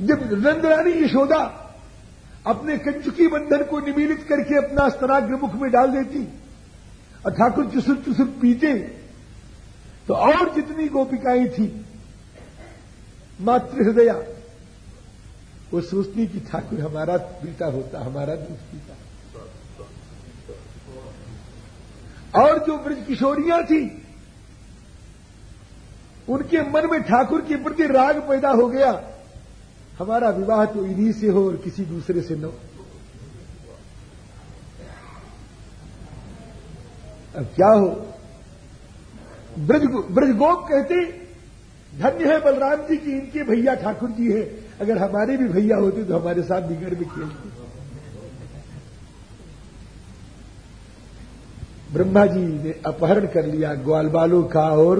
जब नंदरानी यशोदा अपने कंचुकी बंधन को निमीलित करके अपना स्तनाग्र मुख में डाल देती, और ठाकुर चुसुर चुसुर पीते तो और जितनी गोपिकाएँ थी मातृ हृदया वो सोचती कि ठाकुर हमारा बेटा होता, हमारा दूध पीता। और जो ब्रज किशोरियाँ थी, उनके मन में ठाकुर के प्रति राग पैदा हो गया। हमारा विवाह तो इन्हीं से हो और किसी दूसरे से न हो। अब क्या हो? ब्रज ब्रजगोप कहते, धन्य है बलराम जी की इनके भैया ठाकुर जी है। अगर हमारे भी भैया होते तो हमारे साथ बिगड़ में खेलते ब्रह्मा जी ने अपहरण कर लिया ग्वाल बालों का और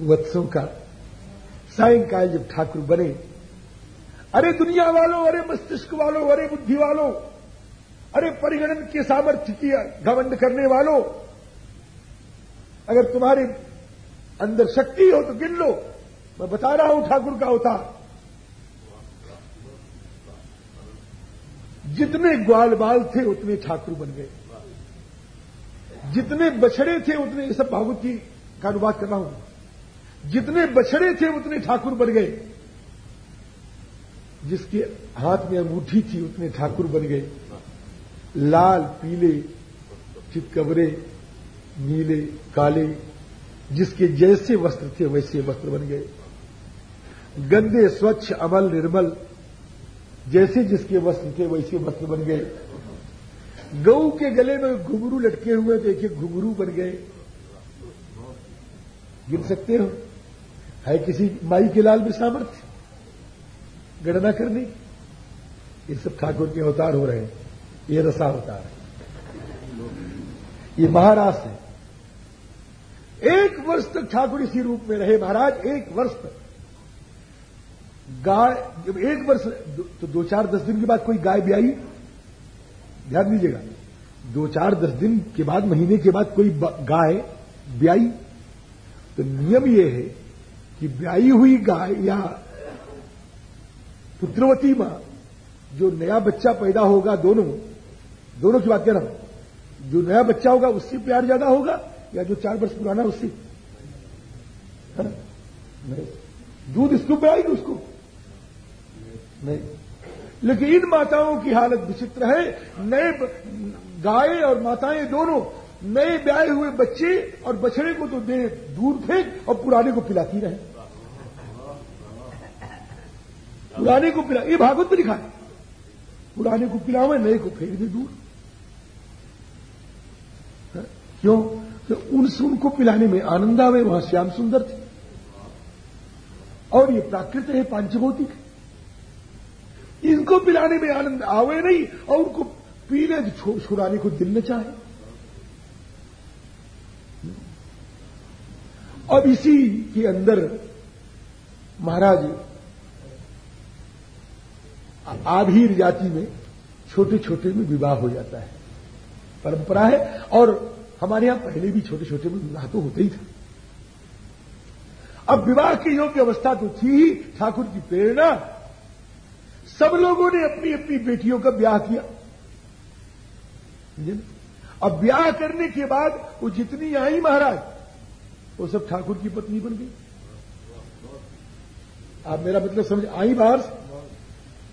वत्सों का। सायंकाल जब ठाकुर बने अरे दुनिया वालों, अरे मस्तिष्क वालों, अरे बुद्धि वालों, अरे परिगणन के सामर्थ्य की घमंड करने वालों, अगर तुम्हारे अंदर शक्ति हो तो गिन लो। मैं बता रहा हूँ ठाकुर का होता। जितने ग्वाल बाल थे उतने ठाकुर बन गए। जितने बछड़े थे उतने ये सब भागवत की का अनुवाद कर रहा हूँ। जितने बछड़े थे उतने ठाकुर बन गए। जिसके हाथ में अंगूठी थी, उतने ठाकुर बन गए। लाल, पीले, चितकबरे, नीले, काले, जिसके जैसे वस्त्र थे, वैसे वस्त्र बन गए। गंदे, स्वच्छ, अमल, निर्मल, जैसे जिसके वस्त्र थे, वैसे वस्त्र बन गए। गऊ के गले में घुघरू लटके हुए देखिए घुघरू बन गए। गिन सकते हो? है किसी माई के लाल में सामर्थ्य? गणना करने ये सब ठाकुर के अवतार हो रहे हैं। ये रसा अवतार है। ये महाराज है। एक वर्ष तक ठाकुर इसी रूप में रहे महाराज, एक वर्ष तक। गाय, जब एक वर्ष तो दो चार दस दिन के बाद कोई गाय ब्याई ध्यान दीजिएगा। दो चार दस दिन के बाद, महीने के बाद कोई गाय ब्याई? तो नियम यह है कि ब्याई हुई गाय या पुत्रवती माँ, जो नया बच्चा पैदा होगा दोनों दोनों की बात कह रहा हूँ। जो नया बच्चा होगा, उससे प्यार ज़्यादा होगा, या जो चार वर्ष पुराना उससे? दूध इसको पिलाएगी उसको? नहीं। लेकिन इन माताओं की हालत विचित्र है। नए गाय और माताएँ दोनों नए ब्याए हुए बच्चे और बछड़े को तो दे, दूर फेंक और पुराने को पिलाती रहे। पुराने को पिला, ये भागवत में लिखा है। पुराने को पिलावे नए को फेंक दे दूर क्यों? तो उनसे उनको पिलाने में आनंद आवे, वहाँ श्याम सुंदर थे। और ये प्राकृत है, पांचभौतिक। इनको पिलाने में आनंद आवे नहीं, और उनको पीने छुड़ाने को दिल न चाहे। अब इसी के अंदर महाराज आभीर जाति में छोटे छोटे में विवाह हो जाता है। परंपरा है और हमारे यहाँ पहले भी छोटे छोटे में विवाह तो होते ही था। अब विवाह की योग्य अवस्था तो थी ही, ठाकुर की प्रेरणा। सब लोगों ने अपनी अपनी बेटियों का ब्याह किया। अब ब्याह करने के बाद वो जितनी आई महाराज, वो सब ठाकुर की पत्नी बन गई। आप मेरा मतलब समझ, आई बाहर से?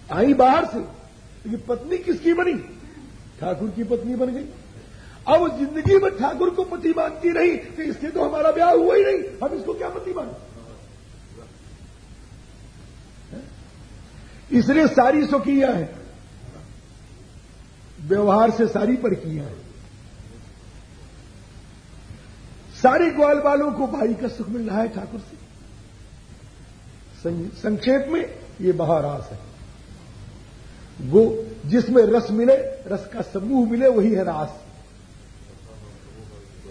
आई बाहर से, लेकिन पत्नी किसकी बनी? ठाकुर की पत्नी बन गई। अब ज़िंदगी में ठाकुर को पति मानती रही तो इसके तो हमारा ब्याह हुआ ही नहीं। हम इसको क्या पति मान? इसलिए सारी स्वकीय है। व्यवहार से सारी पर किया है। सारे ग्वाल बालों को भाई का सुख मिल रहा है ठाकुर से। संक्षेप में ये महारास है। वो जिसमें रस मिले, रस का समूह मिले, वही है रास।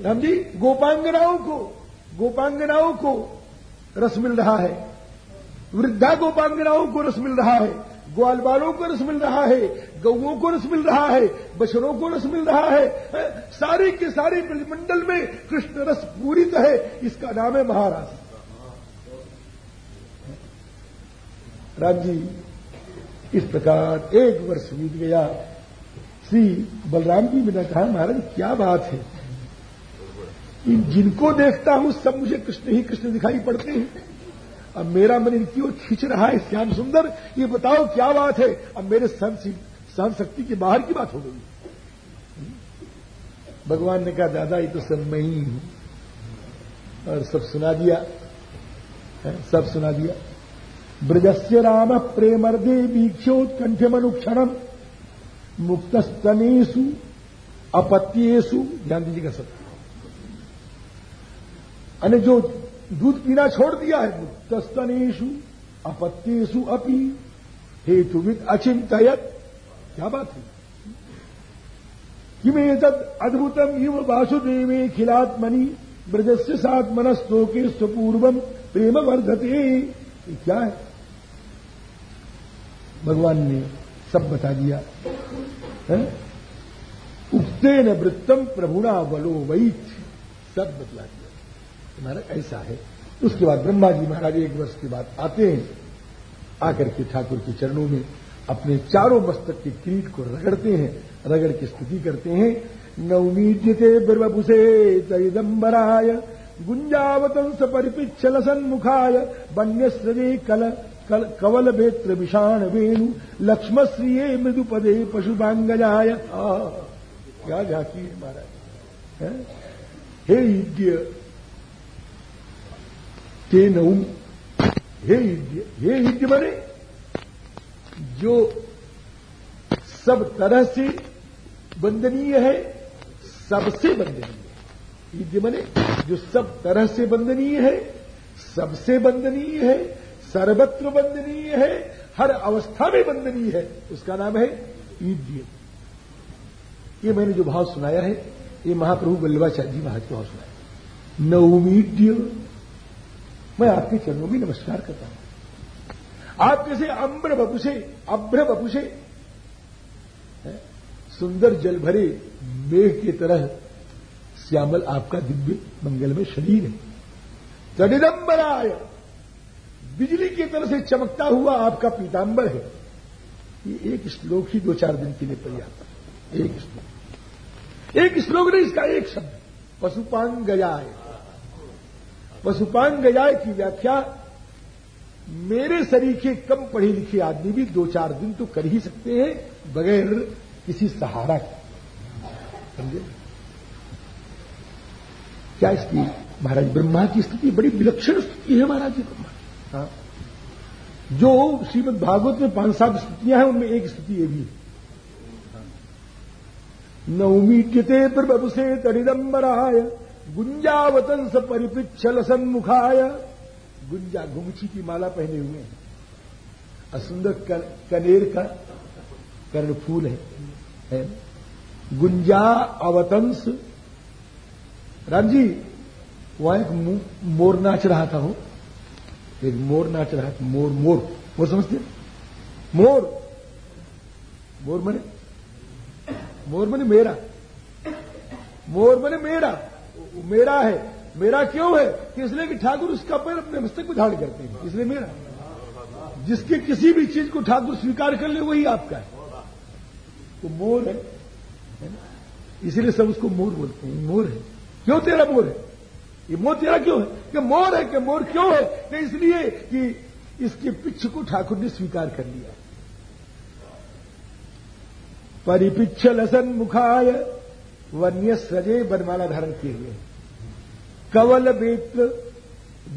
राम जी, गोपांगनाओं को गोपांगनाओं को रस मिल रहा है। वृद्धा गोपांगनाओं को रस मिल रहा है। ग्वाल बालों को रस मिल रहा है। गौओं को रस मिल रहा है। बछड़ों को रस मिल रहा है? सारे के सारे ब्रजमंडल में कृष्ण रस पूरित है। इसका नाम है महाराज। राम जी इस प्रकार एक वर्ष बीत गया। श्री बलराम जी ने कहा, महाराज, क्या बात है? जिनको देखता हूँ, सब मुझे कृष्ण ही कृष्ण दिखाई पड़ते हैं। अब मेरा मन इनकी ओर खींच रहा है, श्याम सुंदर, ये बताओ क्या बात है? अब मेरे सहन शक्ति के बाहर की बात हो गई। भगवान ने कहा, दादा, ये तो सब मैं ही हूँ। और सब सुना दिया सब सुना दिया। ब्रजस्य राम प्रेमर्दे वीक्षोत्कंठमनुक्षणम मुक्तस्तनेशु अपत्येशु ध्यान दीजिएगा सब अने जो दूध पीना छोड़ दिया है मुक्तस्तनेशु अपत्येशु अपी, हेतुविद अचिंतयत। क्या बात है? किमे तद अद्भुतम इव वासुदेवे खिलात्मनि, ब्रजस्य सात मनस्तोके स्वपूर्वम प्रेम वर्धते क्या है? भगवान ने सब बता दिया, है? उगते न वृत्तम प्रभुणा बलो वैथ, सब बतला दिया। तुम्हारा ऐसा है। उसके बाद ब्रह्मा जी महाराज एक वर्ष के बाद आते हैं, आकर के ठाकुर के चरणों में अपने चारों मस्तक के कीट को रगड़ते हैं, रगड़ की स्तुति करते हैं। नवमीज्यते ब्रवपुषे तैदम्बराय गुंजावतंस परिपिच्छल सन्मुखाय वन्यस्रजे कल कवल बेत्र विषाण वेणु लक्ष्मश्रिये मृदुपदे पशुपांगजाय क्या झांकी है महाराज। हे? युद्ध ते नऊ। हे युद्ध हे युद्ध बने, जो सब तरह से वंदनीय है, सबसे वंदनीय है। युद्ध बने, जो सब तरह से वंदनीय है, सबसे वंदनीय है सर्वत्र वंदनीय है, हर अवस्था में वंदनीय है। उसका नाम है ईद्य। ये मैंने जो भाव सुनाया है, ये महाप्रभु वल्लभाचार्य जी महाराज भाव सुनाया नवमीड्य मैं आपके चरणों में नमस्कार करता हूँ। आप जैसे अम्र बपुषे, अभ्र बपुषे सुंदर जल भरे मेघ की तरह श्यामल आपका दिव्य मंगल में शरीर है। तडिदम्बराय बिजली की तरह से चमकता हुआ आपका पीताम्बर है। ये एक श्लोक ही दो चार दिन के लिए पर्याप्त एक श्लोक। एक श्लोक नहीं, इसका एक शब्द। पशुपांग गजाय पशुपांग गजाय की व्याख्या, मेरे शरीर के कम पढ़े लिखे आदमी भी दो चार दिन तो कर ही सकते हैं, बगैर किसी सहारा के। समझे? क्या इसकी महाराज ब्रह्मा की स्थिति बड़ी विलक्षण स्थिति है महाराज जी ब्रह्मा। जो श्रीमद भागवत में पाँच सात स्थितियाँ हैं उनमें एक स्थिति ये भी नवमीट्यते प्रभुसे तड़िदम्बराय गुंजावतंस परिपिच्छल सन्मुखाय। गुंजा गुमची की माला पहने हुए हैं। असुंदर कनेर का कर्णफूल है, है गुंजा अवतंस। राम जी वहाँ एक मोर नाच रहा था वो। एक मोर नाच रहा है मोर मोर। मोर समझते मोर। मोर मने? मोर मने मेरा। मोर मने मेरा। मेरा है। मेरा क्यों है? कि इसलिए कि ठाकुर उसका पैर अपने मस्तक में धारण करते हैं। इसलिए मेरा। जिसके किसी भी चीज़ को ठाकुर स्वीकार कर ले, वही आपका है। तो मोर है इसलिए सब उसको मोर बोलते हैं। मोर है। क्यों तेरा मोर है? ये मोर तेरा क्यों है? कि मोर है कि मोर क्यों है? कि इसलिए कि इसके पिच्छ को ठाकुर ने स्वीकार कर लिया। परिपिच्छ लसन मुखाय वन्य सजे बनमाला धारण किए हुए कवल बेत्र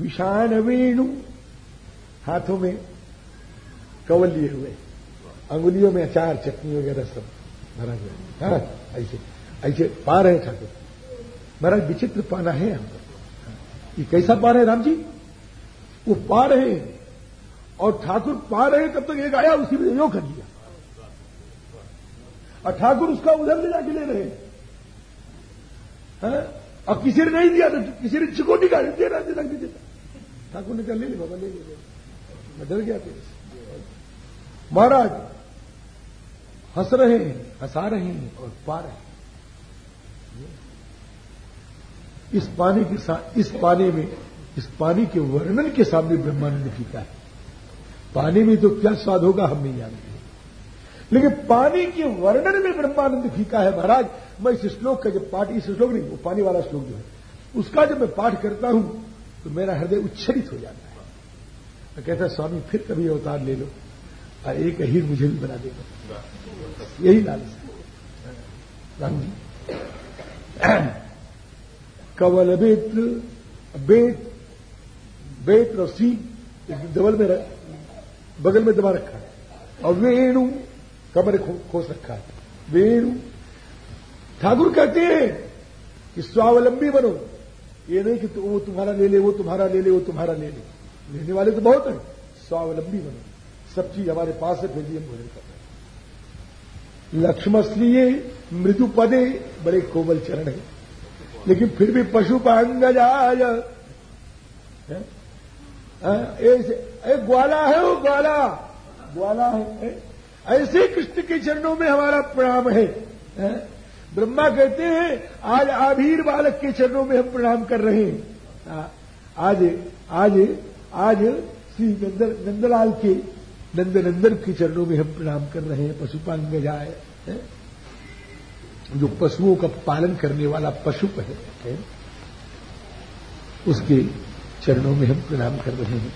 विषाण वेणु हाथों में कवल लिए हुए अंगुलियों में अचार, चटनी वगैरह सब भरा हुआ हाँ। ऐसे ऐसे पा रहे ठाकुर। महाराज, विचित्र पाना है हमको। ये कैसा पा रहे राम जी? वो पा रहे हैं। और ठाकुर पा रहे तब तक एक आया, उसी में यो कर लिया। और ठाकुर उसका उधर ले जाके ले रहे हैं। और किसी ने नहीं दिया तो किसी ने चिकोटी का दे रहा नहीं देता ठाकुर ने कहा, ले ले बाबा, ले ले मैं डर गया तेरे महाराज, हंस रहे हैं, हंसा रहे हैं और पा रहे हैं। इस पानी के साथ इस पानी में, इस पानी के वर्णन के सामने ब्रह्मानंद पीता है। पानी में तो क्या स्वाद होगा हम नहीं जानते। लेकिन पानी के वर्णन में ब्रह्मानंद फीका है महाराज। मैं इस श्लोक का जब पाठ, इस श्लोक नहीं, वो पानी वाला श्लोक जो है, उसका जब मैं पाठ करता हूँ तो मेरा हृदय उच्छरित हो जाता है। मैं कहता, स्वामी, फिर कभी अवतार ले लो। और एक अहीर मुझे भी बना देगा यही लालच है। राम जी। कवल बेत बेत बेत रसी डबल में बगल में दबा रखा है। और वेणु कमर खोस रखा है। वेणु, ठाकुर कहते हैं कि स्वावलंबी बनो। ये नहीं कि तो वो तुम्हारा ले ले, वो तुम्हारा ले ले, वो तुम्हारा ले ले। लेने वाले तो बहुत हैं। स्वावलंबी बनो। सब चीज़ हमारे पास है, फिर भी हम भोजन कर रहे हैं लक्ष्मश्री मृदु पदे, बड़े कोमल चरण है। लेकिन फिर भी पशु पांगजाज ऐसे ग्वाला है वो ग्वाला। ग्वाला है ऐसे कृष्ण के चरणों में हमारा प्रणाम है? ब्रह्मा कहते हैं, आज आभीर बालक के चरणों में हम प्रणाम कर रहे हैं। आज आज आज श्री नंद नंदलाल के नंद नंदन के चरणों में हम प्रणाम कर रहे हैं पशुपांग जाए है? जो पशुओं का पालन करने वाला पशु है? उसके चरणों में हम प्रणाम कर रहे हैं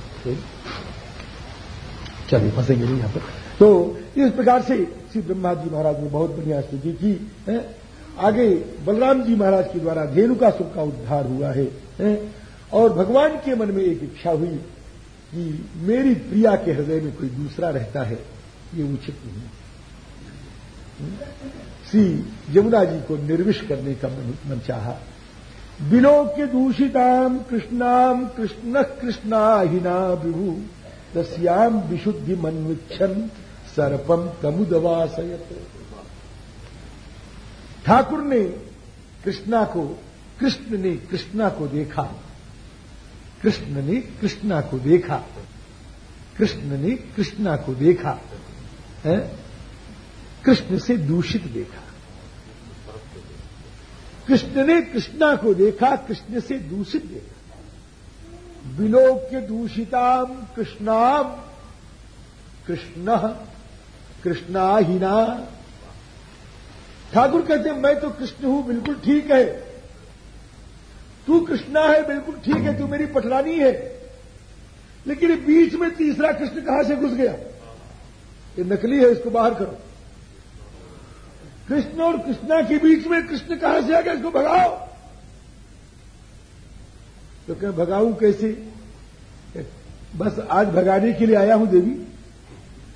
चलिए फंसेंगे नहीं यहाँ पर? तो इस प्रकार से श्री ब्रह्मा जी महाराज ने बहुत बढ़िया स्तुति की है। आगे बलराम जी महाराज के द्वारा धेनुकासुर का उद्धार हुआ है, है। और भगवान के मन में एक इच्छा हुई कि मेरी प्रिया के हृदय में कोई दूसरा रहता है ये उचित नहीं। श्री यमुना जी को निर्विश करने का मन चाहा। विलोक्य दूषिताम कृष्णाम कृष्ण कृष्णाहिना विभु। तस्याम विशुद्धि मनविक्षन सर्पम तमुदवासयत। ठाकुर ने कृष्णा को, कृष्ण ने कृष्णा को देखा। कृष्ण ने कृष्णा को देखा। कृष्ण ने कृष्णा को देखा। है? कृष्ण से दूषित देखा। कृष्ण ने कृष्णा को देखा, कृष्ण से दूषित देखा। विलोक्य दूषिताम कृष्णाम, कृष्ण कृष्णाहीना। ठाकुर कहते मैं तो कृष्ण हूँ, बिल्कुल ठीक है। तू कृष्णा है, बिल्कुल ठीक है, तू मेरी पटरानी है। लेकिन बीच में तीसरा कृष्ण कहाँ से घुस गया? ये नकली है, इसको बाहर करो। कृष्ण और कृष्णा के बीच में कृष्ण कहाँ से आ गया? इसको भगाओ। तो क्या भगाऊ कैसे? बस आज भगाने के लिए आया हूँ देवी।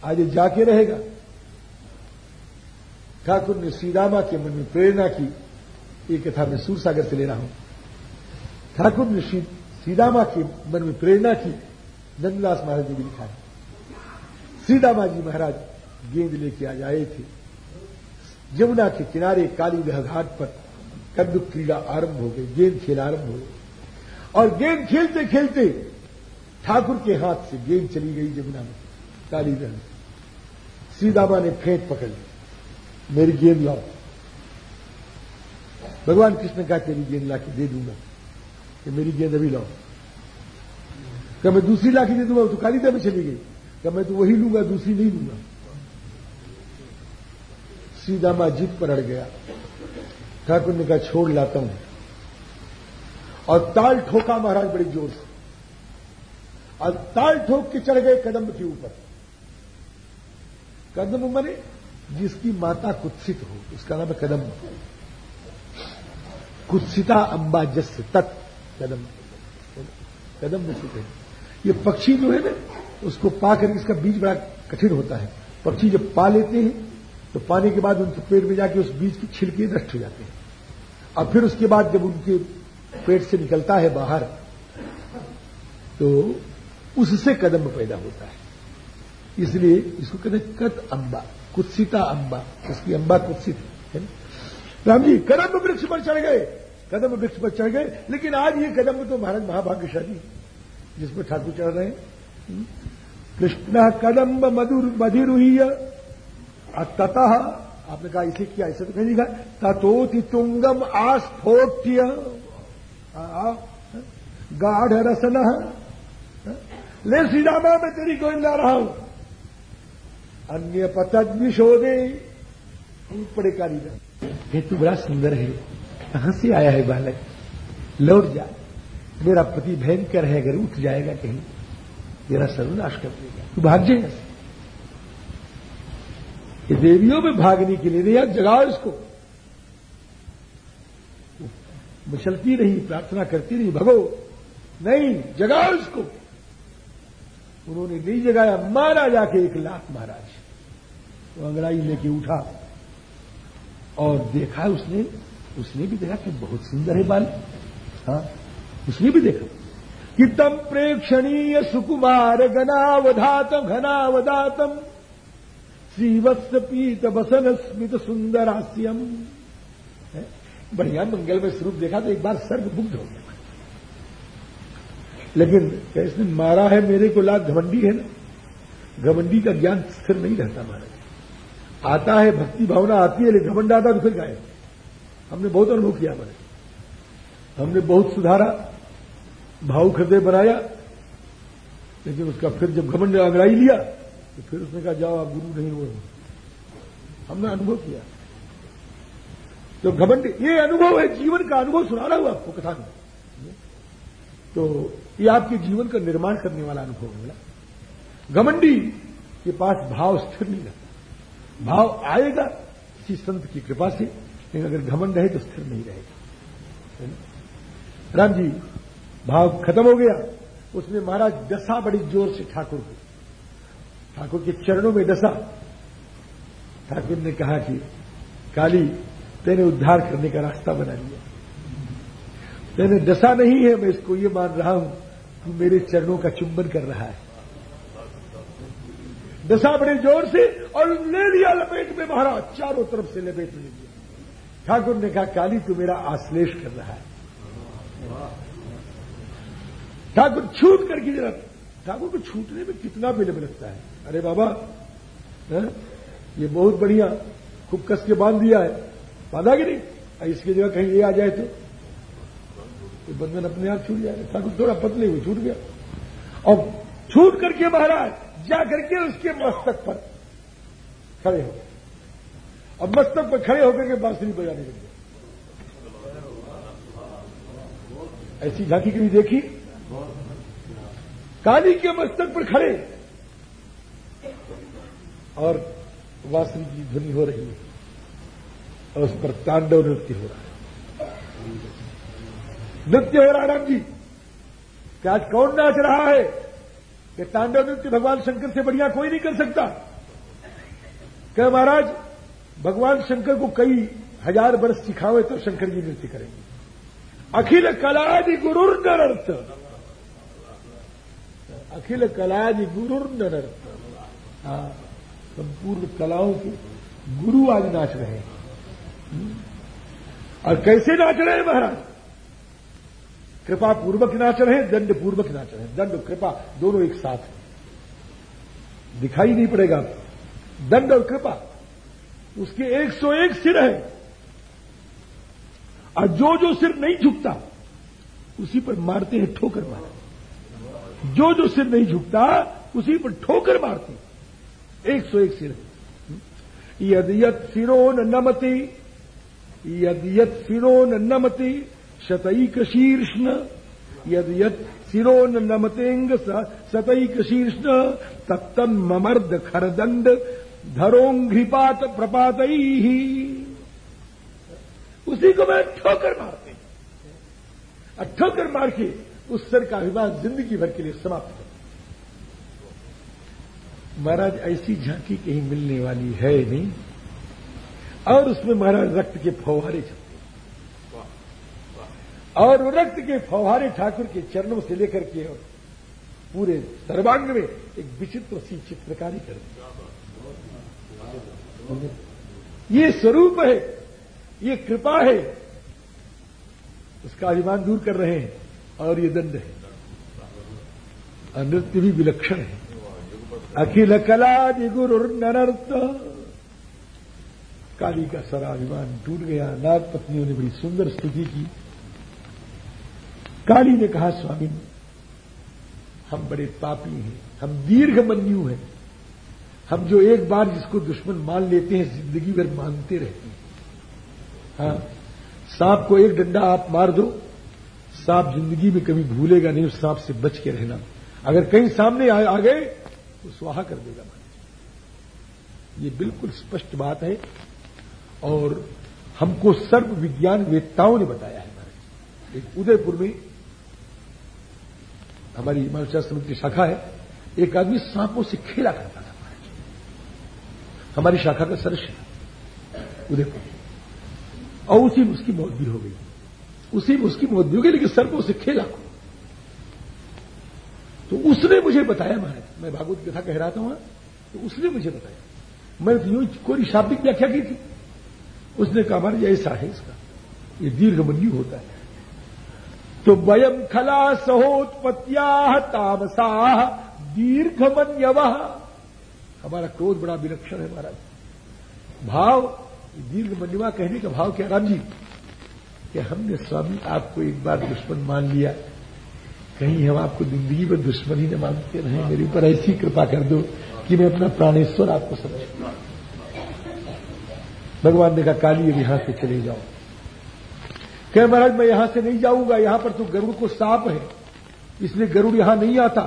आज जाके रहेगा। ठाकुर ने श्रीरामा के मन में प्रेरणा की, ये कथा मैं सूरसागर से ले रहा हूँ। ठाकुर ने श्री, श्रीरामा के मन में प्रेरणा की, नंददास महाराज ने भी लिखा है। श्रीदामा जी महाराज गेंद लेके आ जाए थे। यमुना के किनारे काली घाट पर कंदुक क्रीड़ा आरंभ हो गई, गेंद खेल आरंभ हो गई। और गेंद खेलते खेलते ठाकुर के हाथ से गेंद चली गई यमुना में, काली श्रीदामा ने फेंक पकड़ ली, मेरी गेंद लाओ। भगवान कृष्ण का तेरी गेंद ला के दे दूँगा कि मेरी गेंद अभी लाओ। क्या मैं दूसरी ला के दे दूँगा तो काली में चली गई। क्या मैं तो वही लूँगा, दूसरी नहीं लूँगा। सीधामा जीत पर अड़ गया। ठाकुर ने कहा, छोड़ लाता हूँ। और ताल ठोका महाराज बड़ी ज़ोर से। और ताल ठोक के चढ़ गए कदम के ऊपर। कदम मने जिसकी माता कुत्सित हो, उसका नाम है कदम। कुत्सिता अंबा जस तत् कदम। कदम मुसित है ये पक्षी जो है ना, उसको पाकर इसका बीज बड़ा कठिन होता है। पक्षी जब पा लेते हैं तो पानी के बाद उनके पेट में जाके उस बीज की छिलके नष्ट हो जाते हैं। और फिर उसके बाद जब उनके पेट से निकलता है बाहर तो उससे कदम पैदा होता है। इसलिए इसको कहते हैं कत अंबा, कुत्सिता अम्बा उसकी अम्बा कुत्सित है राम जी, कदम वृक्ष पर चढ़ गए। कदम वृक्ष पर चढ़ गए। लेकिन आज ये कदम तो महाराज महाभाग्यशाली जिसमें ठाकुर चढ़ रहे हैं। हम्म? कृष्ण कदम्ब मधुर मधिरुहीय ततः, आपने कहा इसे किया, इसे तो कहीं लिखा तथोति तुंगम आस्फोट्य। गाढ़ रसन ले रामा मैं तेरी गोविंदा रहा हूँ। अन्य पतद्विशोदे पड़े कारीगर ये तू बड़ा सुंदर है। कहाँ से आया है बालक? लौट जा। मेरा पति भयंकर है, अगर उठ जाएगा कहीं, मेरा सर्वनाश कर देगा। तू भाग जाएगा ये देवियों में भागने के लिए नहीं जगाओ इसको। मचलती रही, प्रार्थना करती रही, भगो, नहीं, जगाओ इसको। उन्होंने नहीं जगाया, मारा जाके एक लाख महाराज। तो अंगड़ाई लेके उठा और देखा उसने उसने भी देखा कि बहुत सुंदर है बाल। हाँ उसने भी देखा कि तम प्रेक्षणीय सुकुमार गनावधातम, घनावधातम श्रीवत्स पीत बसन स्मित सुंदर हास्यम बढ़िया मंगल में स्वरूप देखा तो एक बार सर्व मुग्ध हो गया। लेकिन कैसे मारा है मेरे को लाभ घमंडी है ना? घमंडी का ज्ञान स्थिर नहीं रहता महाराज। आता है, भक्ति भावना आती है, लेकिन घमंड आता तो फिर गायब। हमने बहुत अनुभव किया हमारे हमने बहुत सुधारा भाव हृदय बनाया, लेकिन उसका फिर जब घमंड अंगड़ाई लिया तो फिर उसने कहा, जाओ, आप गुरु नहीं हुए। हमने अनुभव किया। तो घमंड, ये अनुभव है, जीवन का अनुभव सुना रहा हूँ आपको कथा में। तो ये आपके जीवन का निर्माण करने वाला अनुभव मिला घमंडी, के पास भाव स्थिर नहीं रहता। भाव आएगा किसी संत की कृपा से, लेकिन अगर घमंड है तो स्थिर नहीं रहेगा। राम जी, भाव खत्म हो गया। उसने महाराज दशा बड़ी ज़ोर से ठाकुर को ठाकुर के चरणों में डसा। ठाकुर ने कहा कि, काली तेने उद्धार करने का रास्ता बना लिया। तेने डसा नहीं है, मैं इसको ये मान रहा हूँ, तू मेरे चरणों का चुंबन कर रहा है। दशा बड़े ज़ोर से और ले लिया लपेट में महाराज, चारों तरफ़ से लपेट ले लिया। ठाकुर ने कहा, काली, तू मेरा आश्लेष कर रहा है। ठाकुर छूट करके जरा, ठाकुर को छूटने में कितना विलंब लगता है। अरे बाबा, है? ये बहुत बढ़िया, खूब कस के बाँध दिया है। बांधा कि नहीं? इसकी जगह कहीं ये आ जाए तो। तो बंधन अपने आप छूट जाएगा ठाकुर थोड़ा पतले हुए, छूट गया। और छूट करके महाराज, जा करके उसके मस्तक पर खड़े हो और मस्तक पर खड़े होकर के बांसुरी बजाने लगे। ऐसी झांकी कभी देखी? काली के मस्तक पर खड़े। और वासुरी की ध्वनि हो रही है और उस पर तांडव नृत्य हो रहा है। नृत्य हो रहा है राम जी। कि आज कौन नाच रहा है? कि तांडव नृत्य भगवान शंकर से बढ़िया कोई नहीं कर सकता। क्या महाराज, भगवान शंकर को कई हज़ार वर्ष सिखावे तो शंकर जी नृत्य करेंगे। अखिल कलादि गुरुर नरर्थ। अखिल कलादि गुरुर नरर्थ। हाँ। संपूर्ण कलाओं के गुरु आज नाच रहे हैं। और कैसे नाच रहे हैं महाराज? कृपा पूर्वक नाच रहे हैं दंड पूर्वक नाच रहे हैं। दंड कृपा दोनों एक साथ है। दिखाई नहीं पड़ेगा दंड और कृपा, उसके 101 सिर है। और जो जो सिर नहीं झुकता, उसी पर मारते हैं ठोकर मारते जो जो सिर नहीं झुकता, उसी पर ठोकर मारते एक सौ एक सिर। है यद यद सिरो नमती, यद यद सिरो नमति शतईक शीर्ष्ण यद यद सिरो नमतेंग शतईक शीर्ष्ण तत्तन ममर्द खरदंड धरोघ्रिपात प्रपात। ही उसी को मैं ठोकर मारते ठोकर मार के उस सर का अभिमान ज़िंदगी भर के लिए समाप्त कर महाराज, ऐसी झांकी कहीं मिलने वाली है नहीं। और उसमें महाराज रक्त के फौहारे छपते और रक्त के फौहारे ठाकुर के चरणों से लेकर के पूरे सर्वांग में एक विचित्र सी चित्रकारी कर दी। ये स्वरूप है, ये कृपा है। उसका अभिमान दूर कर रहे हैं और ये दंड है। नृत्य भी विलक्षण है। अखिल कला गुरु नरर्थ काली का सारा अभिमान टूट गया। नाग पत्नियों ने बड़ी सुंदर स्तुति की। काली ने कहा स्वामी हम बड़े पापी हैं। हम दीर्घ मन्यु हैं। हम जो एक बार जिसको दुश्मन मान लेते हैं ज़िंदगी भर मानते रहते हैं। हाँ सांप को एक डंडा आप मार दो। सांप ज़िंदगी में कभी भूलेगा नहीं उस सांप से बच के रहना। अगर कहीं सामने आ, आ गए तो स्वाहा कर देगा महाराज ये बिल्कुल स्पष्ट बात है और हमको सर्व विज्ञान वेत्ताओं ने बताया है महाराज एक उदयपुर में हमारी समिति की शाखा है, एक आदमी सांपों से खेला करता था महाराज हमारी शाखा का सदस्य उदयपुर और उसी में उसकी मौत भी हो गई। उसी में उसकी मौत भी हो गई, लेकिन सर्पों से खेला। तो उसने मुझे बताया महाराज मैं भागवत कथा कह रहा था वहाँ तो उसने मुझे बताया। मैंने तो कोई शाब्दिक व्याख्या की थी। उसने कहा महाराज ऐसा है इसका। ये दीर्घमन्यु होता है। तो वयम खला सहोत्पत्तिया तामसा दीर्घमन्यव। हमारा क्रोध बड़ा विलक्षण है महाराज। भाव दीर्घ दीर्घमन्यवा कहने का भाव क्या, राम जी? कि हमने स्वामी आपको एक बार दुश्मन मान लिया। कहीं हम आपको ज़िंदगी में दुश्मनी न मानते रहे, मेरे ऊपर ऐसी कृपा कर दो कि मैं अपना प्राणेश्वर आपको समझ। भगवान ने कहा, काली, अब यहाँ से चले जाओ। कह, महाराज, मैं यहाँ से नहीं जाऊँगा, यहाँ पर तो गरुड़ को साप है। इसलिए गरुड़ यहाँ नहीं आता।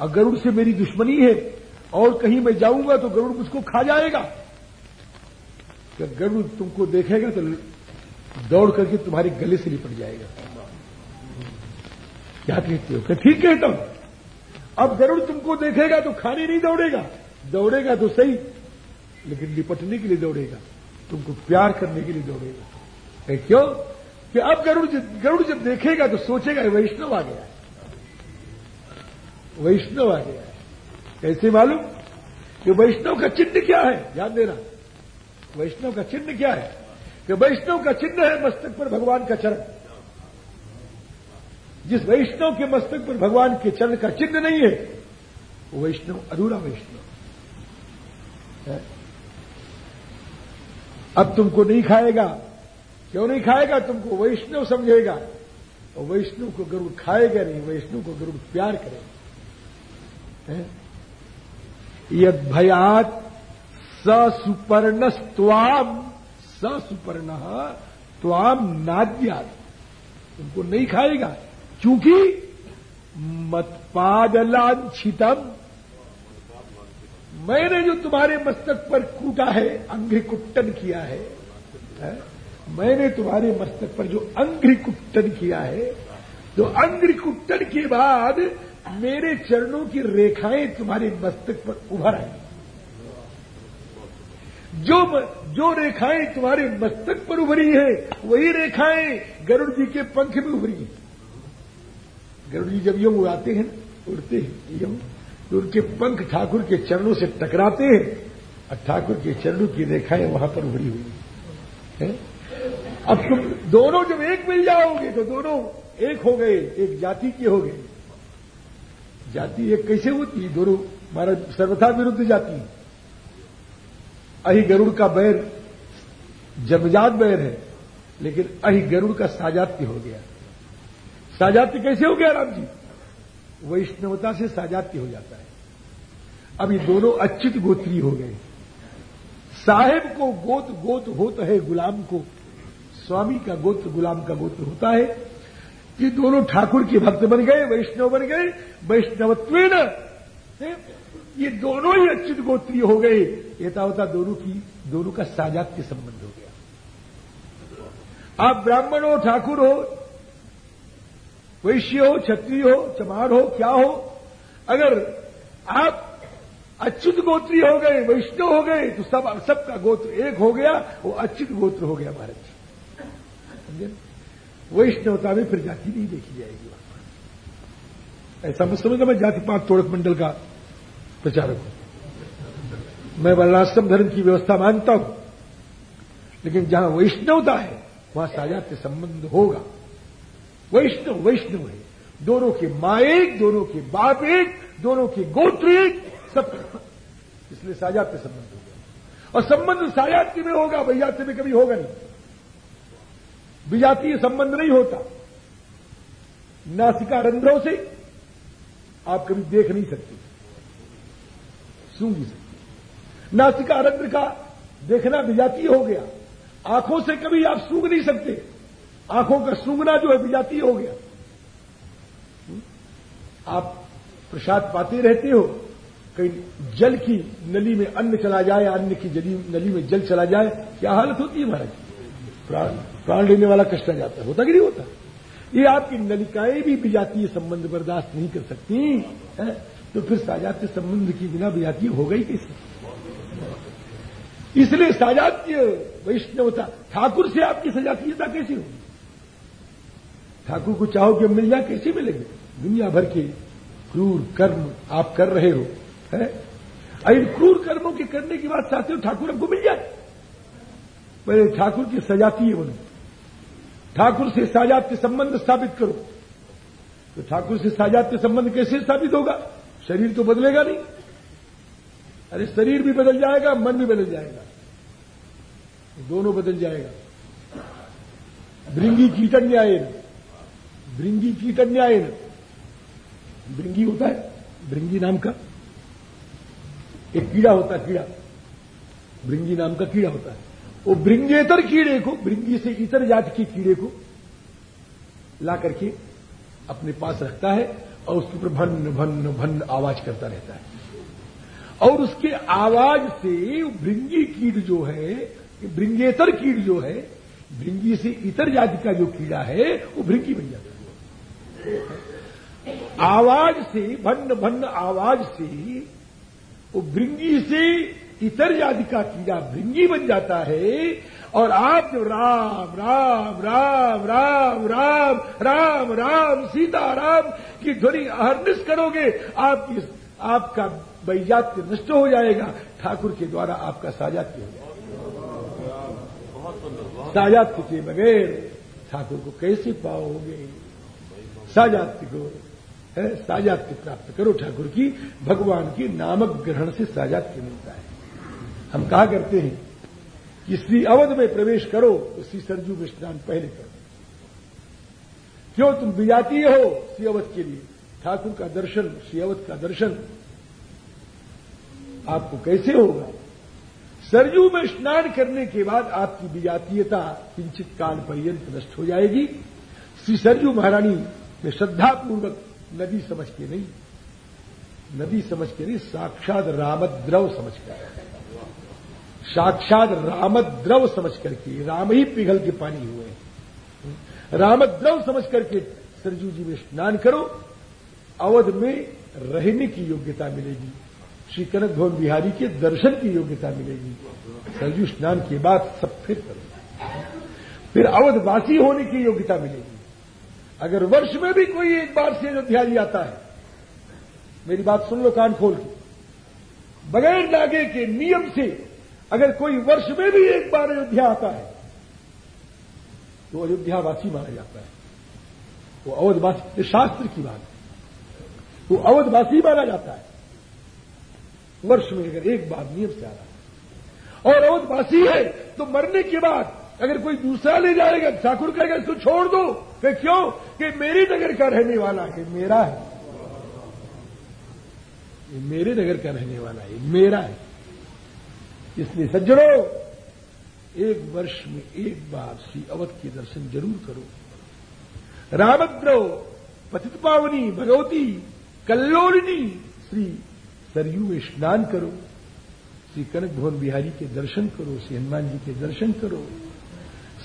और गरुड़ से मेरी दुश्मनी है, और कहीं मैं जाऊँगा तो गरुड़ मुझको खा जाएगा। गरुड़ तुमको देखेगा तो दौड़ करके तुम्हारे गले से लिपट जाएगा। क्या कहते हो? क्या ठीक कहता हूँ। अब गरुड़ तुमको देखेगा तो खाने नहीं दौड़ेगा। दौड़ेगा तो सही, लेकिन निपटने के लिए दौड़ेगा। तुमको प्यार करने के लिए दौड़ेगा। क्यों? कि अब गरुड़ गरुड़ जब देखेगा तो सोचेगा वैष्णव आ गया है। वैष्णव आ गया है। कैसे मालूम? कि वैष्णव का चिन्ह क्या है? ध्यान देना। वैष्णव का चिन्ह क्या है? कि वैष्णव का चिन्ह है मस्तक पर भगवान का चरण। जिस वैष्णव के मस्तक पर भगवान के चरण का चिन्ह नहीं है, वो वैष्णव अधूरा वैष्णव। अब तुमको नहीं खाएगा। क्यों नहीं खाएगा? तुमको वैष्णव समझेगा। और वैष्णव को गरुड़ खाएगा नहीं, वैष्णव को गरुड़ प्यार करेगा। यद भयात ससुपर्ण स्वाम ससुपर्ण त्वाम नाद्यात। तुमको नहीं खाएगा। क्योंकि मतपादलांछितम। मैंने जो तुम्हारे मस्तक पर कूटा है अंग्री कुट्टन किया है, है? मैंने तुम्हारे मस्तक पर जो अंग्री कुट्टन किया है तो अंग्री कुट्टन के बाद मेरे चरणों की रेखाएँ तुम्हारे मस्तक पर उभर आई। जो जो रेखाएँ तुम्हारे मस्तक पर उभरी है वही रेखाएँ गरुड़ जी के पंख में उभरी है। गरुड़ जी, जब यम उड़ाते हैं उड़ते हैं यम। तो उनके पंख ठाकुर के चरणों से टकराते हैं। और ठाकुर के चरणों की रेखाएँ वहाँ पर उभरी हुई है। अब तुम दोनों जब एक मिल जाओगे तो दोनों एक हो गए, एक जाति के हो गए। जाति एक कैसे होती दोनों हमारा सर्वथा विरुद्ध जाति अहि गरुड़ का बैर जन्मजात बैर है, लेकिन अहि गरुड़ का साजात्य हो गया। साजात्य कैसे हो गया राम जी? वैष्णवता से साजात्य हो जाता है। अब ये दोनों अच्युत गोत्री हो गए। साहेब को गोत गोत होत है, गुलाम को। स्वामी का गोत्र गुलाम का गोत्र होता है। ये दोनों ठाकुर के भक्त बन गए, वैष्णव बन गए वैष्णवत्व ये दोनों ही अच्युत गोत्री हो गए। यथावता दोनों की, दोनों का साजात्य संबंध हो गया। आप ब्राह्मण हो, ठाकुर हो वैश्य हो, क्षत्रिय हो, चमार हो, क्या हो, अगर आप अच्युत गोत्री हो गए, वैष्णव हो गए तो सब, सबका गोत्र एक हो गया, वो अच्युत गोत्र हो गया भारत जी। समझे? वैष्णवता में फिर जाति नहीं देखी जाएगी ऐसा मत समझता मैं जाति पात तोड़क मंडल का प्रचारक हूँ। मैं वर्णाश्रम धर्म की व्यवस्था मानता हूँ, लेकिन जहाँ वैष्णवता है, वहाँ साजात्य संबंध होगा। वैष्णव वैष्णव है। दोनों के माँ एक, दोनों के बाप एक, दोनों के गोत्र एक, सब इसलिए साजात्य संबंध हो गया। और संबंध साजात्य में होगा वैजात्य में कभी होगा नहीं। विजातीय संबंध नहीं होता। नासिका रंध्रों से आप कभी देख नहीं सकते। सूंघ सकते। नासिका रंध्र का देखना विजातीय हो गया। आँखों से कभी आप सूंघ नहीं सकते। आँखों का सूंघना जो है विजातीय हो गया। आप प्रसाद पाते रहते हो, कहीं जल की नली में अन्न चला जाए, अन्न की जली, नली में जल चला जाए, क्या हालत होती है महाराज? प्राण प्राण लेने वाला कष्ट जाता है, होता कि नहीं होता? ये आपकी नलिकाएँ भी विजातीय संबंध बर्दाश्त नहीं कर सकती, है? तो फिर साजात्य संबंध की बिना विजातीय हो गई कैसे? इसलिए साजात्य वैष्णवता, ठाकुर से आपकी सजातीयता कैसी होगी? ठाकुर को चाहो कि मिल जाए, कैसे मिलेंगे? दुनिया भर के क्रूर कर्म आप कर रहे हो, है? इन क्रूर कर्मों के करने की बात चाहते हो ठाकुर हमको मिल जाए। पहले ठाकुर की सजाती है बनो ठाकुर से साजात्य संबंध स्थापित करो। तो ठाकुर से साजात्य संबंध कैसे स्थापित होगा? शरीर तो बदलेगा नहीं। अरे शरीर भी बदल जाएगा, मन भी बदल जाएगा। दोनों बदल जाएगा। भृंगी कीटन्यायन भृंगी कीटन्यायन भृंगी होता है, भृंगी नाम का। एक कीड़ा होता है, कीड़ा। भृंगी नाम का कीड़ा होता है। वो भृंगेतर कीड़े को, भृंगी से इतर जाति के कीड़े को ला करके अपने पास रखता है और उसके ऊपर भन्न भन्न भन्न आवाज़ करता रहता है। और उसके आवाज़ से भृंगी कीट जो है, भृंगेतर कीट जो है, भृंगी से इतर जाति का जो कीड़ा है, वो भृंगी बन जाता है। आवाज़ से, भन्न भन्न आवाज़ से, वो भृंगी से इतर जाति का कीड़ा भृंगी बन जाता है और आप जो राम राम राम राम राम राम राम सीता राम की ध्वनि अहरनिश करोगे, आपकी आपका वैजात्य नष्ट हो जाएगा। ठाकुर के द्वारा आपका साजात्य हो जाएगा। साजात्य के बगैर ठाकुर को कैसे पाओगे? साजात्य को, है साजात्य प्राप्त करो, ठाकुर की, भगवान की नामक ग्रहण से साजात्य मिलता है। हम कहा करते हैं कि श्री अवध में प्रवेश करो तो श्री सरजू में स्नान पहले करो। क्यों तुम विजातीय हो श्री अवध के लिए? ठाकुर का दर्शन, श्री अवध का दर्शन आपको कैसे होगा? सरजू में स्नान करने के बाद आपकी विजातीयता किंचित काल पर्यंत नष्ट हो जाएगी। श्री सरजू महारानी में श्रद्धापूर्वक नदी समझ के नहीं, नदी समझ के नहीं, साक्षात रामद्रव समझ कर साक्षात रामद्रव समझ करके, राम ही पिघल के पानी हुए रामद्रव समझ करके सरजू जी में स्नान करो, अवध में रहने की योग्यता मिलेगी। श्री कनक भवन बिहारी के दर्शन की योग्यता मिलेगी। सरजू स्नान के बाद सब फिर करो। फिर अवधवासी होने की योग्यता मिलेगी। अगर वर्ष में भी कोई एक बार से अयोध्या जी आता है, मेरी बात सुन लो कान खोल के। बगैर नागे के, नियम से अगर कोई वर्ष में भी एक बार अयोध्या आता है तो अयोध्यावासी माना जाता है। वो अवधवासी शास्त्र की बात है। वो अवधवासी माना जाता है। वर्ष में अगर एक बार नियम से आ रहा है, और अवधवासी है तो मरने के बाद अगर कोई दूसरा ले जाएगा, ठाकुर कहेगा, इसको छोड़ दो। कि क्यों? कि मेरी नगर का रहने वाला है, मेरा है। ये मेरे नगर का रहने वाला है, मेरा है। इसलिए सज्जनों, एक वर्ष में एक बार श्री अवध के दर्शन ज़रूर करो। रामद्रव पतित पावनी, भगवती, कल्लोलिनी, श्री सरयू में स्नान करो। श्री कनक भवन बिहारी के दर्शन करो, श्री हनुमान जी के दर्शन करो।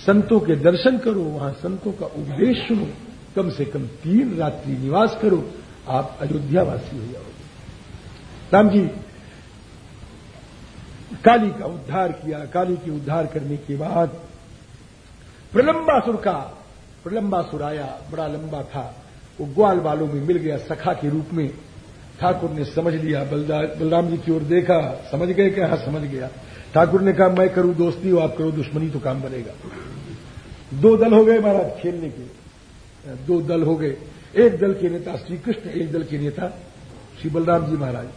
संतों के दर्शन करो, वहाँ संतों का उपदेश सुनो। कम से कम तीन रात्रि निवास करो, आप अयोध्यावासी हो जाओगे। राम जी, काली का उद्धार किया, काली के उद्धार करने के बाद प्रलंबासुर का, प्रलंबासुर आया, बड़ा लंबा था। वो ग्वाल बालों में मिल गया सखा के रूप में। ठाकुर ने समझ लिया बलराम जी की ओर देखा, समझ गए क्या? समझ गया। ठाकुर ने कहा, मैं करूँ दोस्ती हो आप करो, दुश्मनी तो काम बनेगा. दो दल हो गए महाराज खेलने के। दो दल हो गए। एक दल के नेता श्री कृष्ण, एक दल के नेता श्री बलराम जी महाराज।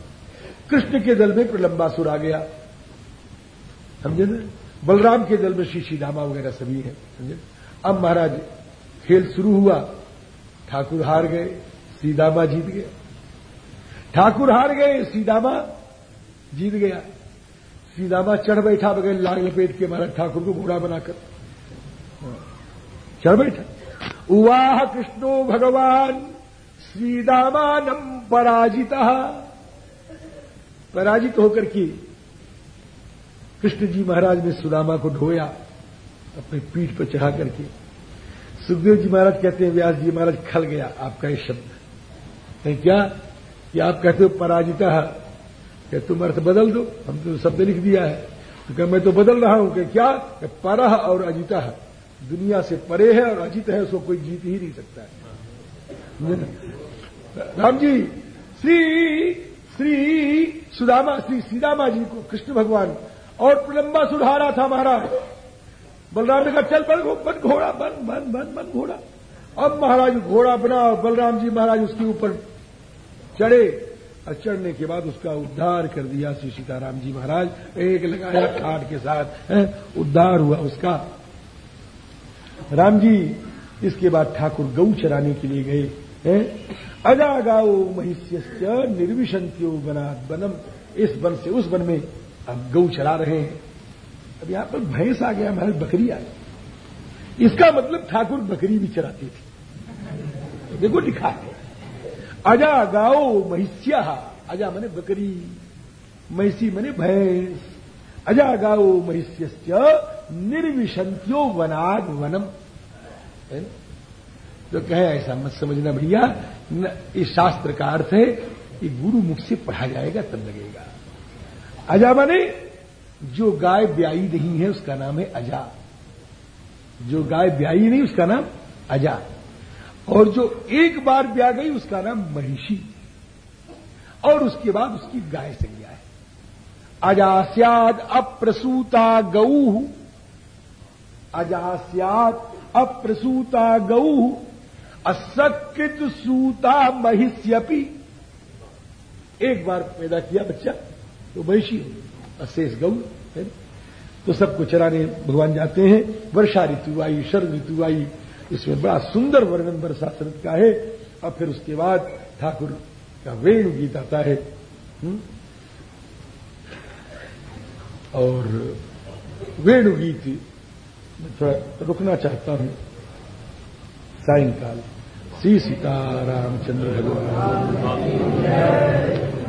कृष्ण के दल में प्रलंबासुर आ गया। समझे ना? बलराम के दल में श्री श्रीदामा वगैरह सभी हैं, समझे? अब महाराज, खेल शुरू हुआ। ठाकुर हार गए सीदामा जीत गया। ठाकुर हार गए सीदामा जीत गया। सीधामा चढ़ बैठा बगैर लाग लपेट के महाराज ठाकुर को घोड़ा बनाकर। चढ़ बैठा। उवाह कृष्णो भगवान श्रीदामानम पराजिता। पराजित होकर के कृष्ण जी महाराज ने सुदामा को ढोया, अपने पीठ पर चढ़ा करके। सुखदेव जी महाराज कहते हैं, व्यास जी महाराज खल गया आपका ये शब्द। क्या? कि आप कहते हो पराजिता। क्या तुम अर्थ बदल दो। हम तो शब्द लिख दिया है। तो क्या मैं तो बदल रहा हूँ कि क्या? परह और अजिता। दुनिया से परे है और अजित है उसको कोई जीत ही नहीं सकता है। राम जी, श्री श्री सुदामा, श्री सीदामा जी को कृष्ण भगवान और प्रलंबा सुधारा था महाराज। बलराम ने कहा चल बन बन घोड़ा, बन बन बन बन घोड़ा। अब महाराज घोड़ा बना और बलराम जी महाराज उसके ऊपर चढ़े। और चढ़ने के बाद उसका उद्धार कर दिया श्री सीताराम जी महाराज। एक लगाया खाट के साथ उद्धार हुआ उसका। राम जी इसके बाद ठाकुर गऊ चराने के लिए गए अजा गाओ महिष्य निर्विशंत्यो बना बनम इस वन से उस वन में अब गऊ चला रहे हैं। अब यहाँ पर भैंस आ गया हमारे बकरी आ गई। इसका मतलब ठाकुर बकरी भी चराती थी। देखो लिखा है। अजा गाओ महिष्या। अजा मने बकरी, महिषी मने भैंस। अजा गाओ महिष्य निर्विशंत्यो वनाग वनम। तो कहे ऐसा मत समझना भैया इस शास्त्र का अर्थ है कि गुरु मुख से पढ़ा जाएगा, तब लगेगा। अजा माने, जो गाय ब्याई नहीं है, उसका नाम है अजा। जो गाय ब्याई नहीं, उसका नाम अजा। और जो एक बार ब्या गई, उसका नाम महिषी। और उसके बाद उसकी गाय संज्ञा है अजास्याद अप्रसूता गऊ। अजास्याद अप्रसूता गऊ। असकृत सूता महिष्यपी। एक बार पैदा किया बच्चा तो महिषी हो अशेष गऊ, है तो सबको चराने भगवान जाते हैं। वर्षा ऋतु आई, शरद ऋतु आई इसमें बड़ा सुंदर वर्णन वर्षा शरद का है। और फिर उसके बाद ठाकुर का वेणु गीत आता है। हुँ? और वेणु गीत मैं थोड़ा रुकना चाहता हूँ। सायंकाल। श्री सीता रामचंद्र भगवान।